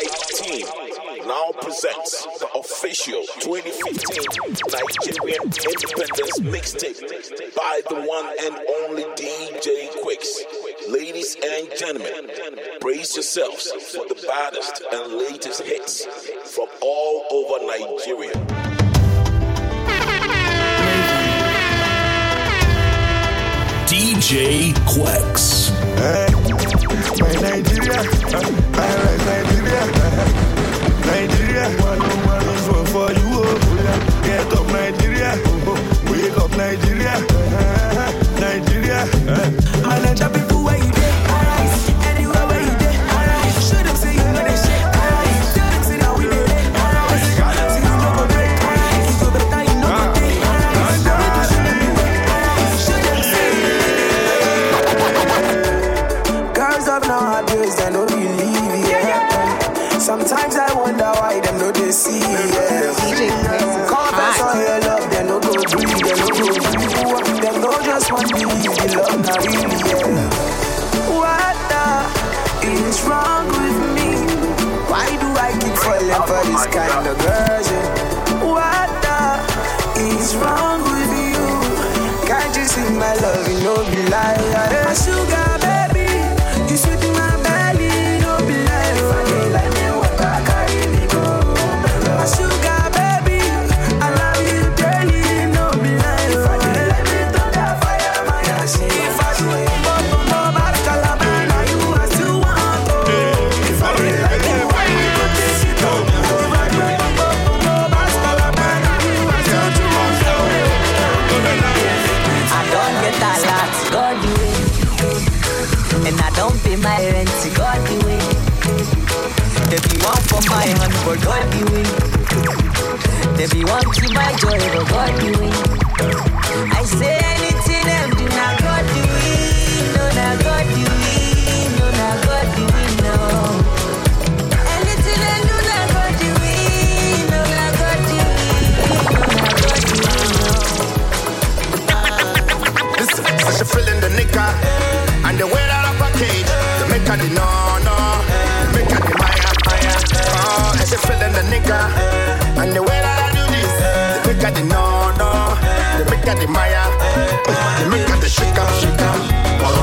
2019 now presents the official 2015 Nigerian Independence Mixtape by the one and only DJ Quicks. Ladies and gentlemen, brace yourselves for the baddest and latest hits from all over Nigeria. DJ Quex. Hey. Nigeria, Paris, Nigeria, Nigeria. One on one is one for you, oh, Get up, Nigeria, wake up, Nigeria, Nigeria. I'm a for this kind of girls. Yeah. What the is wrong with you? Can't you see my love? You know be like a sugar. but God be with. They be wanting my joy, but God be with. at the no no, the big at the Maya, the make at the shaker shaker,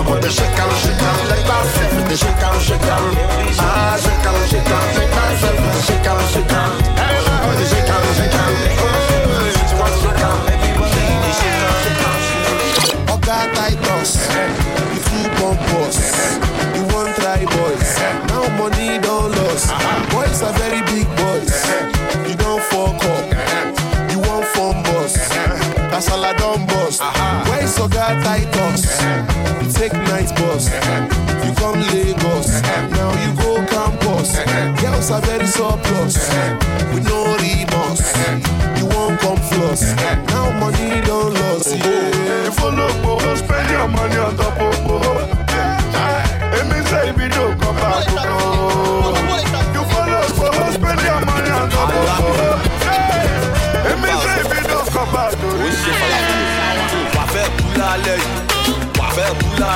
all the shaker shaker. Let myself the shaker shaker, ah shaker shaker. Let myself the shaker shaker. River Titus. You take night bus. You come Lagos. Now you go campus. Girls are very surplus. We know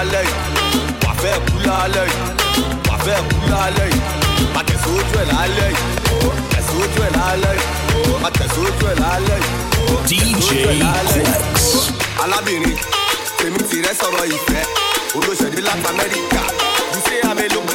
lálẹ́ wà fẹ́ kú lálẹ́ yìí. Wà fẹ́ kú lálẹ́ yìí. Má tẹ̀sán ojú ẹ̀ lálẹ́ yìí. Tẹ̀sán ojú ẹ̀ lálẹ́ yìí. Má tẹ̀sán ojú ẹ̀ lálẹ́ yìí. DJ Flex. alábìnrin tèmi tìrẹ sọ̀rọ̀ ìfẹ́. Olóṣèlú láti Amẹ́ríkà. You say I'm.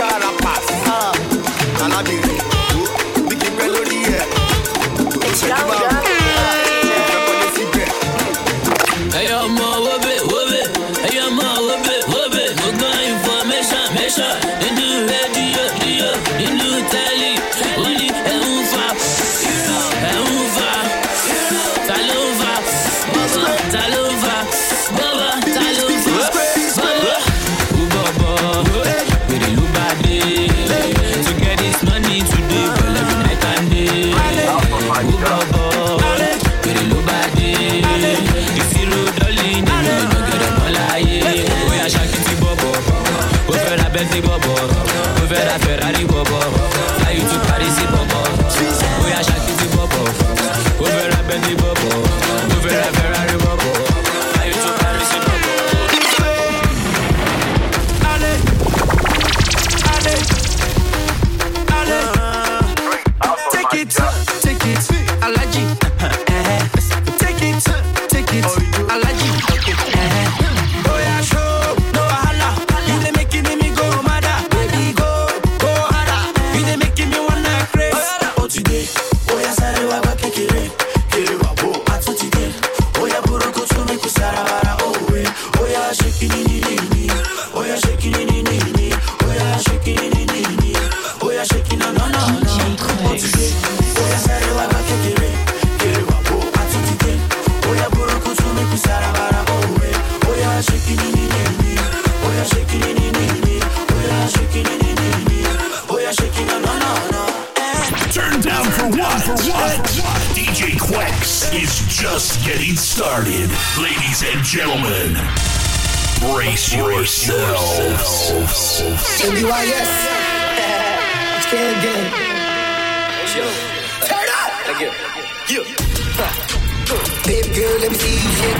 do I started. Ladies and gentlemen, brace yourselves. NDYS. It's gang gang. Turn up. Thank you. You. Baby girl, let me see you shake.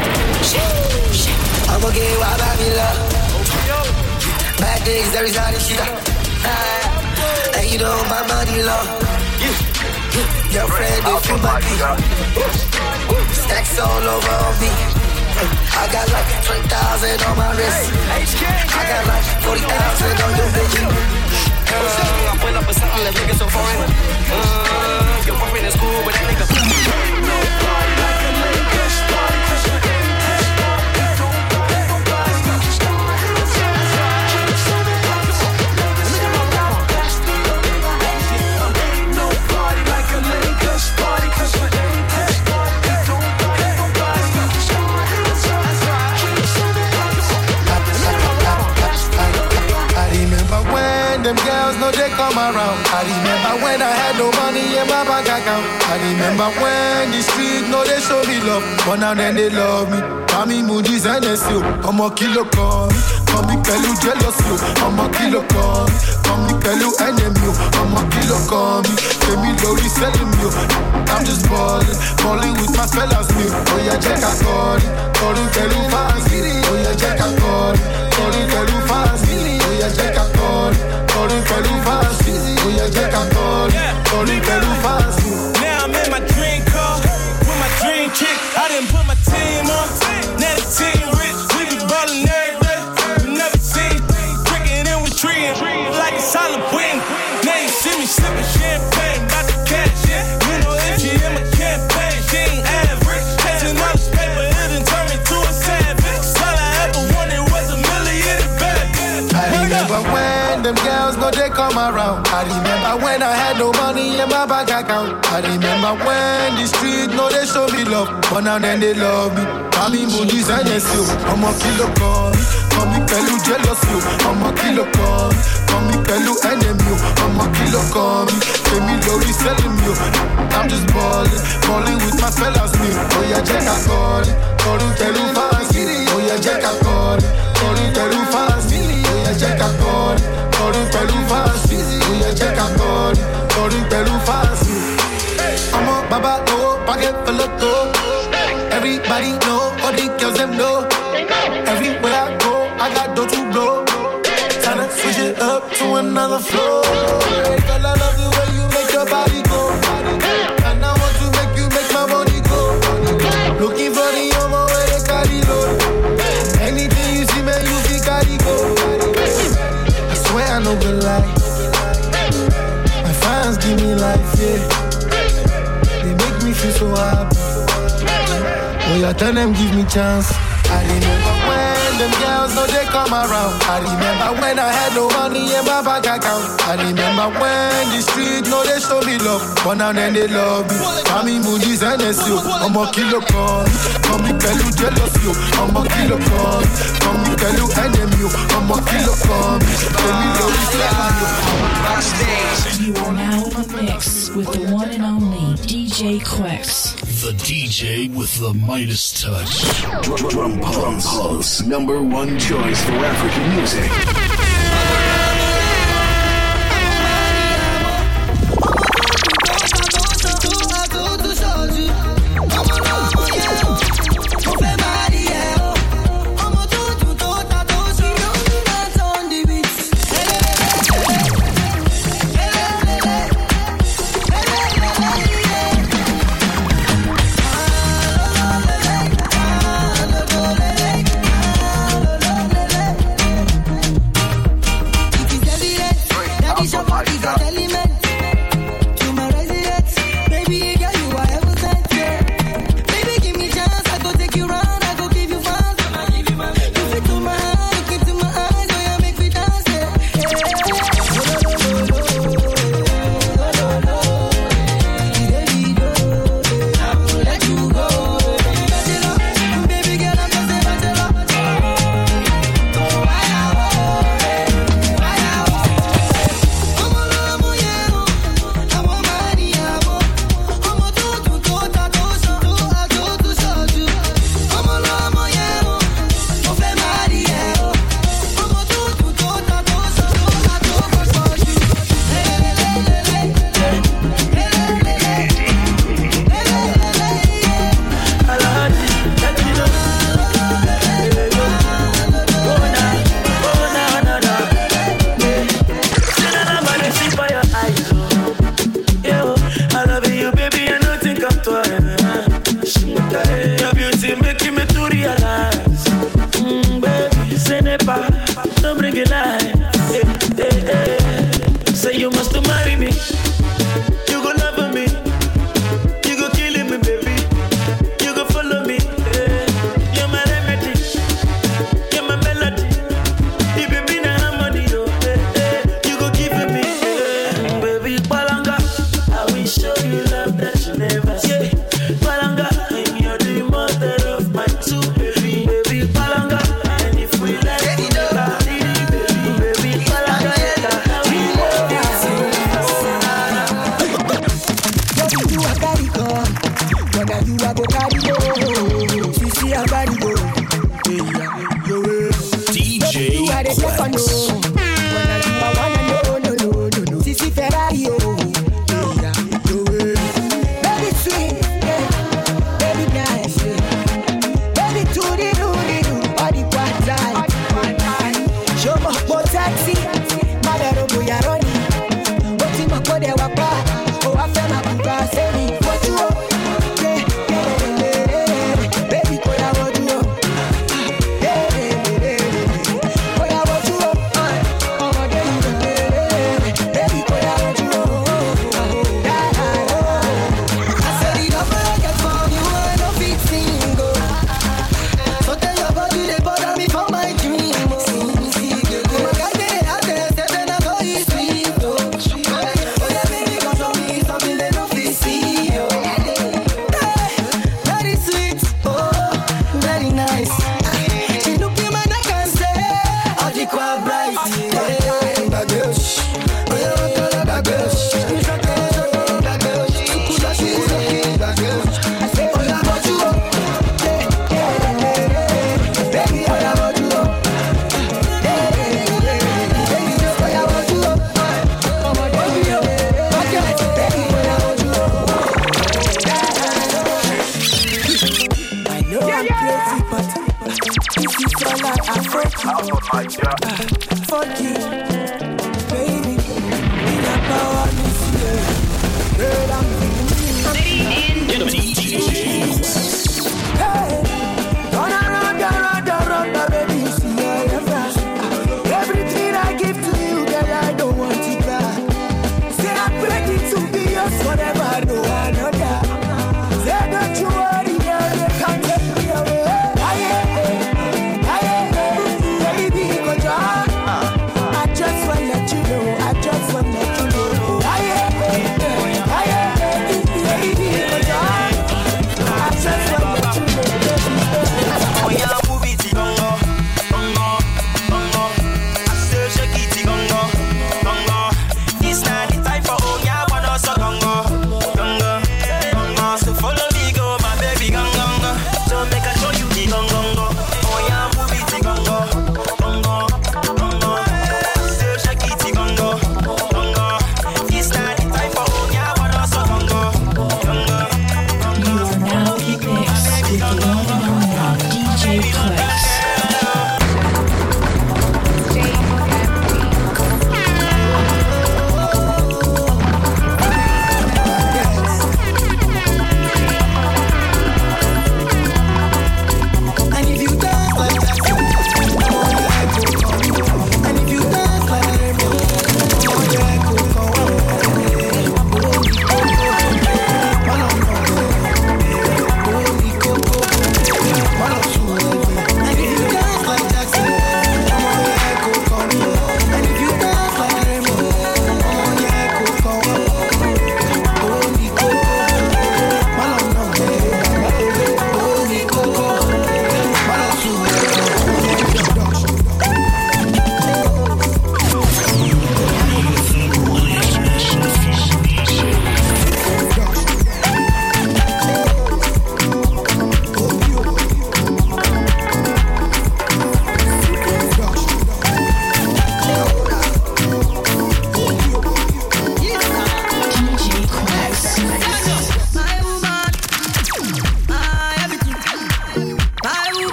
I'ma get wild about me love. Bad days, every Sunday shit. Ah, And you know my money long. Girlfriend, if you my Stacks all over me. I got like 20,000 on my wrist. I got like 40,000 on your bitch. Uh, I pull up with something that it so foreign. Uh, your boyfriend is cool, but that nigga. But now then they love me. Mami SEO, I'm a con. Come me pẹ̀lú jealous yo, I'm a kilo con. Come me pẹ̀lú enemy yo, I'm a kilo con. Femi lórí selling yo. I'm just balling, balling with my fellas me. Oh yeah, check out Cody, Cody pẹ̀lú fans. Oh yeah, check out Cody, Cody pẹ̀lú fans. Oh yeah, check out Cody, Cody pẹ̀lú fans. Oh yeah, check out Cody, Cody pẹ̀lú come around. I remember when I had no money in my bank account. I remember when the street know they show me love, but now then they love me. Mami Moody's and SEO, I'm a kilo con. Come me pẹ̀lú jealous yo, I'm a kilo con. Come me pẹ̀lú enemy yo, I'm a kilo con. Femi lórí selling yo. I'm just balling, balling with my fellas me. Oh yeah, check out Cody, Cody pẹ̀lú fans me. Oh yeah, check out Cody, Cody pẹ̀lú fans me. Check out Cody, Cody pẹ̀lú fans me. I'm a baba low, pocket full of gold. Everybody know, all the girls them know. Everywhere I go, I got dough to blow. To switch it up to another flow. Me feel so. Oh, yeah, tell them give me chance. I remember when them girls know they come around. I remember when I had no money in my bank account. I remember when the street know they show me love, but now then they love me. Mami Moody's and SEO, I'm a kilo con. Come me pẹ̀lú jealous yo, I'm a kilo con. Come me pẹ̀lú enemy yo, I'm a kilo con. Femi lórí selling yo. You are now in the mix with the one and only DJ Quex. The DJ with the Midas touch. Drum Pulse. Pulse. Number one choice for African music.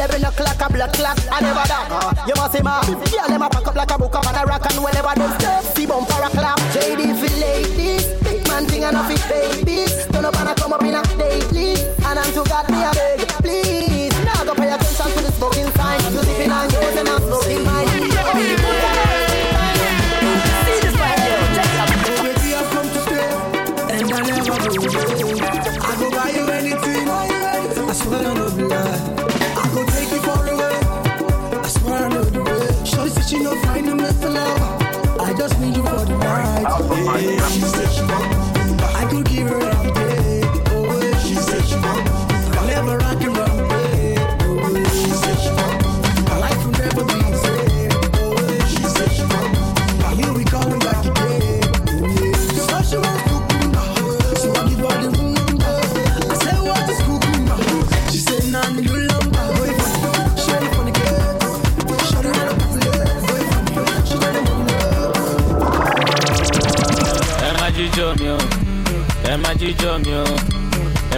Whenever you clock a blood clock, I never die. You must see my girl, them a pack up like a book up and a rock and whenever them steps, see bump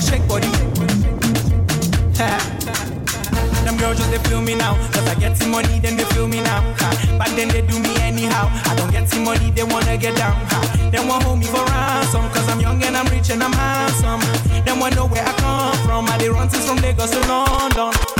a shake body. them girls just they feel me now. Cause I get some money, then they feel me now. Ha. But then they do me anyhow. I don't get some money, they wanna get down. Ha. They want hold me for ransom. Cause I'm young and I'm rich and I'm handsome. Them want know where I come from. I they run things from Lagos to London.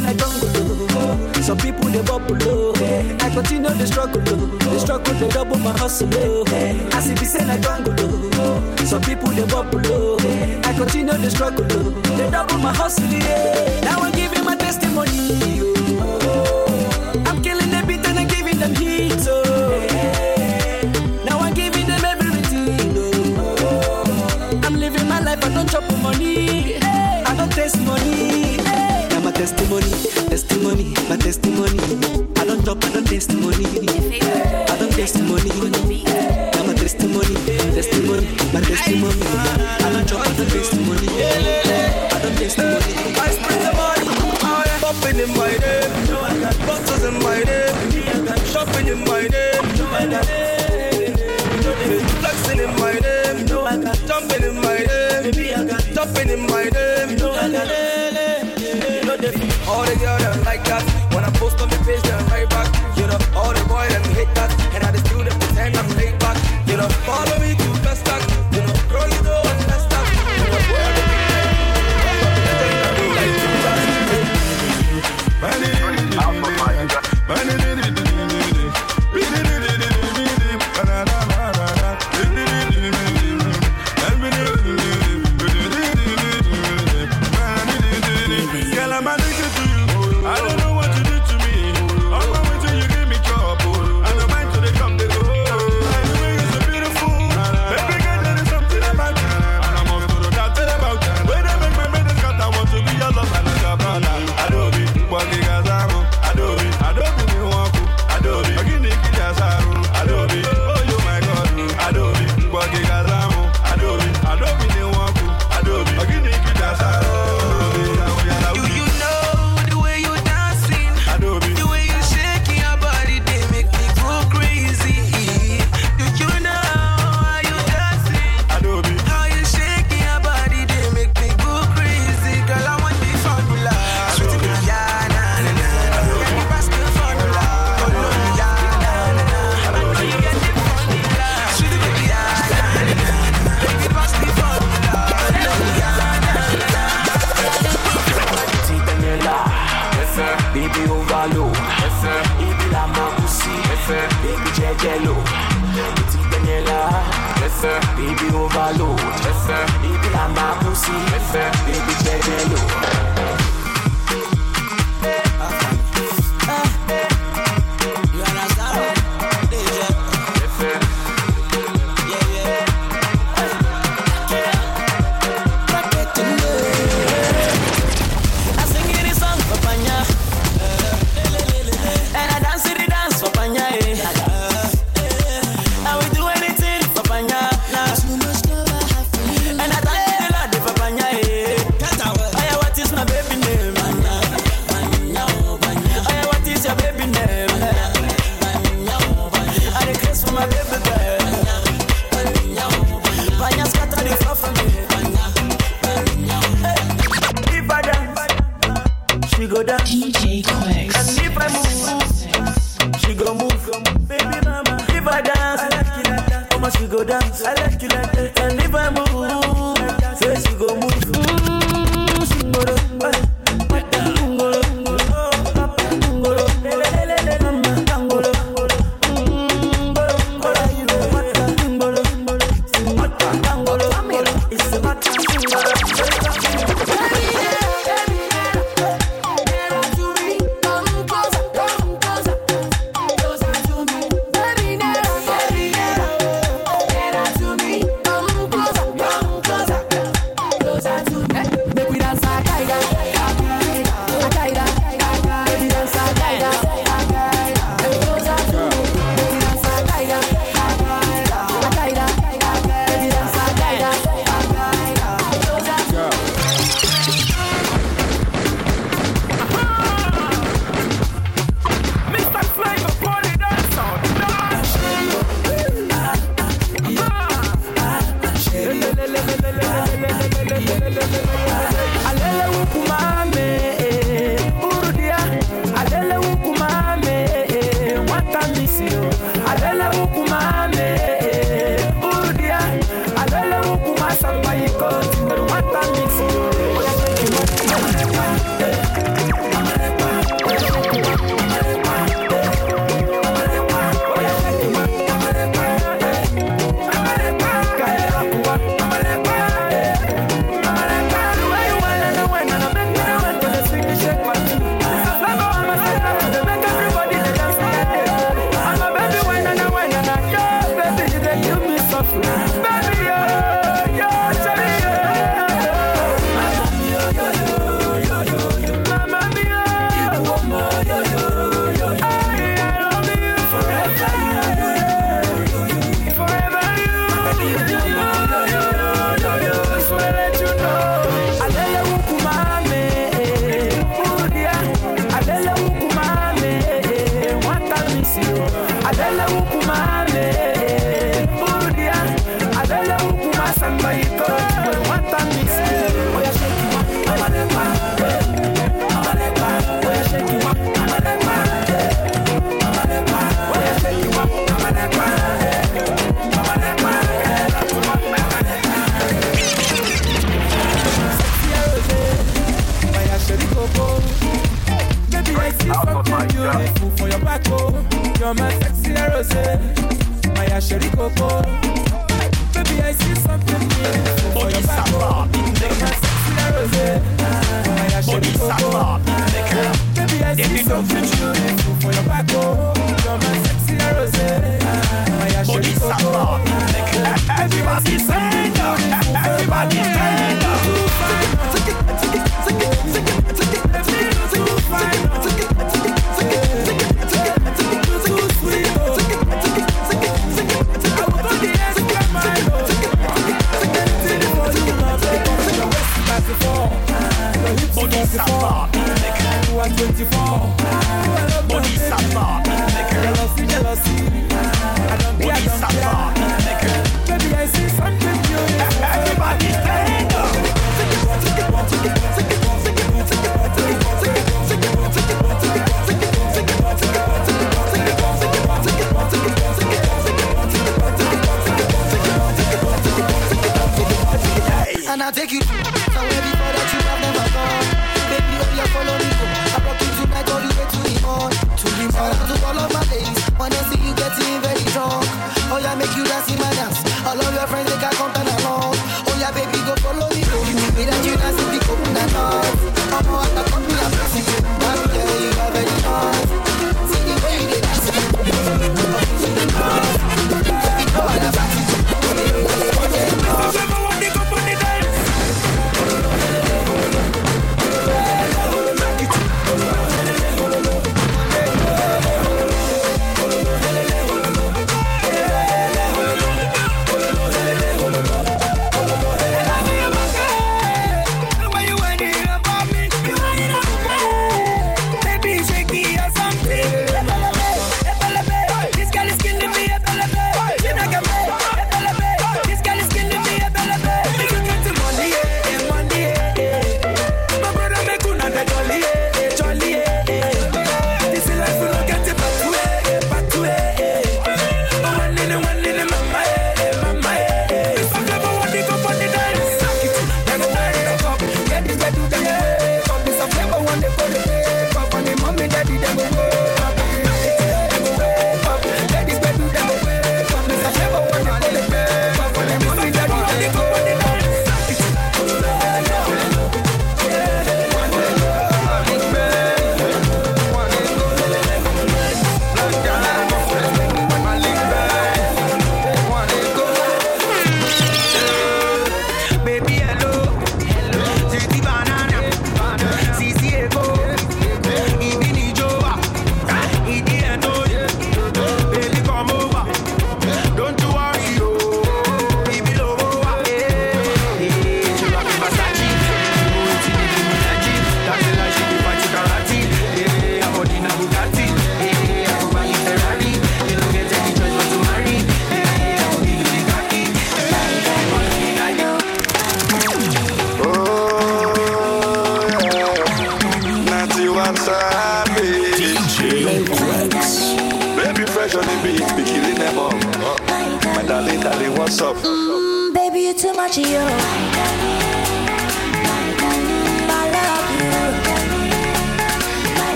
don't go low. Some people they bubble. Oh. I continue the struggle, oh. the struggle they double my hustle. Oh. I see they say I struggle, so people they bubble. I continue the struggle, they double my hustle. Now I'm giving my testimony. I'm killing the and giving them heat. Now I'm giving them I'm living my life. I don't chop money testimony, testimony, my testimony. I don't drop, I don't testimony. I don't testimony. I'm a testimony, testimony, my testimony. I don't drop, I don't testimony. I don't testimony. I spend the money. Popping in my name, bottles in my name, shopping in my name, flexing in my name, jumping in my name, jumping in my name. All the girls them like that. When I post on the page, them right back. You know, all the boys them hate that.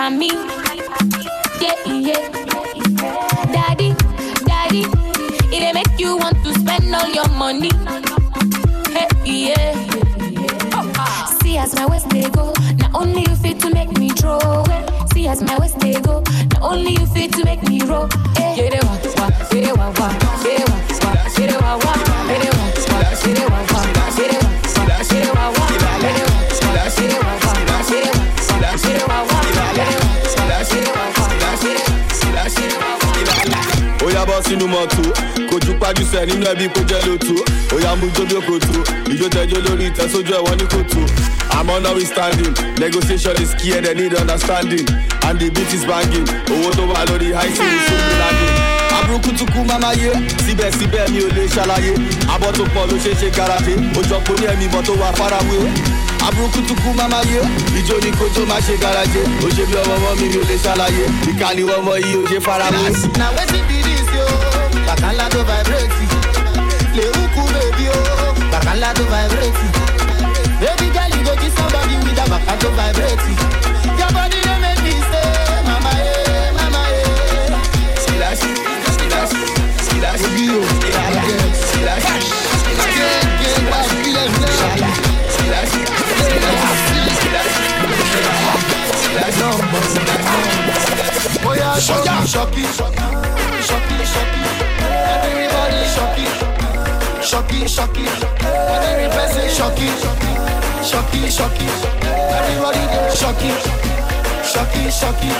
for me. Yeah, yeah. Daddy, daddy, it'll make you want to spend all your money. Hey, yeah. Oh, ah. see as my waist they go, not only you fit to make me draw. See as my waist they go, not only you fit to make me roll. Yeah, they want, want. mọ̀ tó kojú pájú nínú ẹbí kó jẹ́ lóto òyà mú jójó kò ìjó tẹjọ́ lórí ìtẹ̀sójú ẹ̀wọ̀n ní kòtò. àmọ́ now we standing negotiation is key and they need understanding and the beat is banging owó tó wà lórí high school is so demanding. àbúrúkú tún kú máma yé síbẹ̀síbẹ̀ mi ò lè ṣàlàyé abọ́ tó pọ̀ ló ṣeé ṣe garaje òjò pé ní ẹ̀mí mọ́ tó wà farawé aburukutuku mama ye ijó ni kò tó máa ṣe garaje ó ṣe bí ọmọ ọmọ mi mi ò lè ṣàlàyé ìkànnì ọmọ yìí ò ṣe faramọ́. na wetin be dis yo. Bacala do vibrate Le uku baby oh Bacala do vibrate Baby girl you go kiss somebody with that bacala do vibrate Your body they make me say Mama eh, mama eh Skilashi, skilashi, skilashi Obio, skilashi, skilashi Oh yeah, shock, shock, shock shocky, shocky. Everybody shocky, shocky, shocky. Every person shocky, shocky, shocky. Everybody get shocky, shocky, shocky.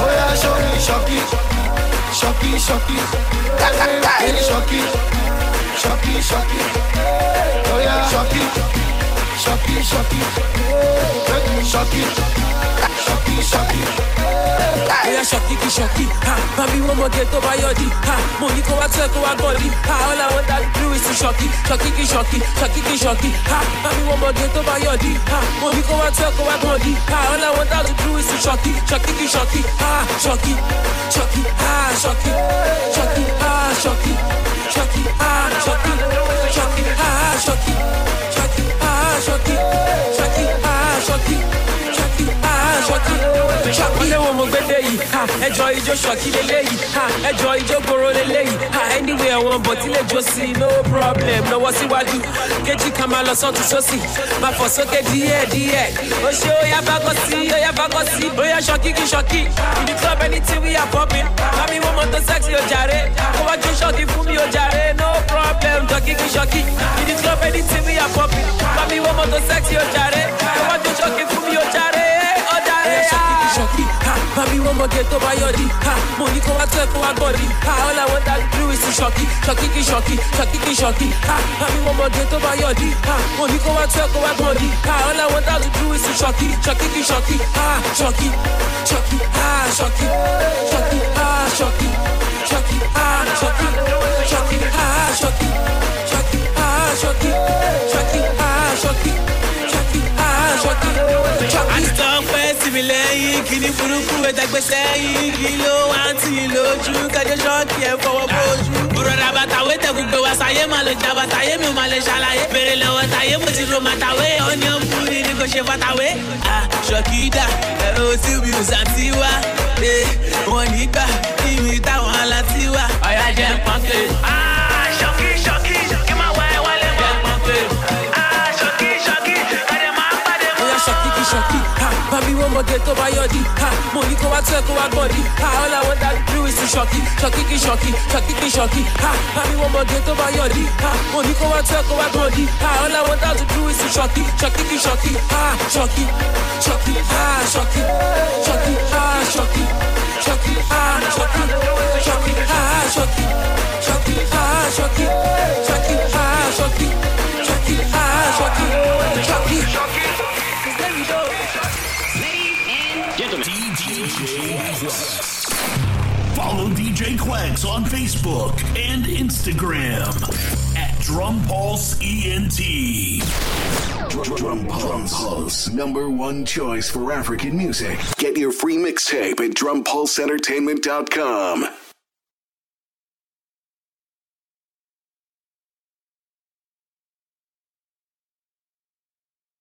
Oh yeah, shocky, shocky, shocky, shocky. Everybody shocky, shocky, shocky. Oh yeah, shocky, shocky, shocky, shocky, shocky, shocky. Oya ṣọ̀kì kì ṣọ̀kì, mami wọ́n mọ̀ gẹ́ tó bá yọ̀dí, mo ní kó wá tẹ́ kó wá gbọ̀dí, ha, all I want that do is ṣọ̀kì, ṣọ̀kì kì ṣọ̀kì, ṣọ̀kì kì ṣọ̀kì, mami wọ́n mọ̀ gẹ́ tó bá yọ̀dí, mo ní kó wá tẹ́ kó wá gbọ̀dí, ha, all I want that do is ṣọ̀kì, ṣọ̀kì kì ṣọ̀kì, ṣọ̀kì, ṣọ̀kì, ṣọ̀kì, ẹjọ́ ijó ṣọ̀kì lélẹ́yìí. Ẹjọ́ ijó gbòòrò lélẹ́yìí. Ha, anywhere wọn bọ̀ tí lè jó sí no problem. Lọ́wọ́ síwájú, kejì kan máa lọ sọ́tún sósì. Máa fọ̀ sókè díẹ̀ díẹ̀. Ó ṣe ó yá bákọ́ sí, ó yá bákọ́ sí. Ó yá ṣọ̀kì kí. In the club anything we are popping. Mami wọ́n mọ̀ tó sexy ó jàre. Kó wá jó ṣọ̀kì fún mi ó jàre. No problem, ṣọ̀kì kí. In the club anything we are popping. Mami wọ́n mọ̀ tó sexy ó jàre. Kó wá jó ṣọ̀kì fún mi. Ó jàre. Ṣọ̀kì kí ṣọ̀kì. Ha, mami wọ́n mọ̀ gẹ́ tó bá yọ̀dí. Ha, mo ní kó wá tẹ́ kó wá gbọ̀dí. Ha, all I want that do is to ṣọ̀kì. Ṣọ̀kì kí ṣọ̀kì. Ṣọ̀kì kí ṣọ̀kì. Ha, mami wọ́n mọ̀ gẹ́ tó bá yọ̀dí. Ha, mo ní kó wá tẹ́ kó wá gbọ̀dí. Ha, all I want that do is to ṣọ̀kì. Ṣọ̀kì kí ṣọ̀kì. Ha, ṣọ̀kì. Ṣọ̀kì. Ha, ṣọ̀kì. Ṣọ̀kì. Ha, ṣọ̀kì. Ṣọ̀kì. Ha, ṣọ̀kì. Ṣọ̀kì. Ha, ṣọ̀kì. Ṣọ̀kì. Ha, ṣọ̀kì. Ṣọ̀kì. Ha, ṣọ̀kì. Ṣọ̀kì. Ha, ṣọ̀kì. Ṣọ̀kì. Mi lẹ́yìn kíní burúkú ẹ̀dàgbẹ́ sẹ́yìn kí ló wá tì lójú kẹjọ ṣọ́ọ̀kì ẹ̀ fọwọ́ bójú. bùrọ̀dà tẹ̀kùn gbé wa sáyé máa lè jà mi máa lè ṣàlàyé. bèrè lọ́wọ́ mo ti ro ni kò ṣe ẹ̀rọ tí mi ò wá. wọn nígbà kí mi táwọn aláti wá. ọ̀yà jẹ́ pọ́ńkì. And me one more day to your D. Ha, money come out, circle out body. Ha, all I want that do is to shocky, shocky, ki shocky, shocky, ki shocky. Ha, and me one more day to your D. Ha, money come out, circle out body. Ha, all I want that do is to shocky, shocky, ki shocky. Ha, shocky, shocky, ha, shocky, shocky, ha, shocky, shocky, ha, shocky, shocky, ha, shocky, shocky, ha, shocky, shocky, ha, shocky, shocky, ha, shocky, shocky. Cause let me go. Follow DJ Quacks on Facebook and Instagram at Drum Pulse ENT. Drum Pulse, number one choice for African music. Get your free mixtape at drumpulseentertainment.com.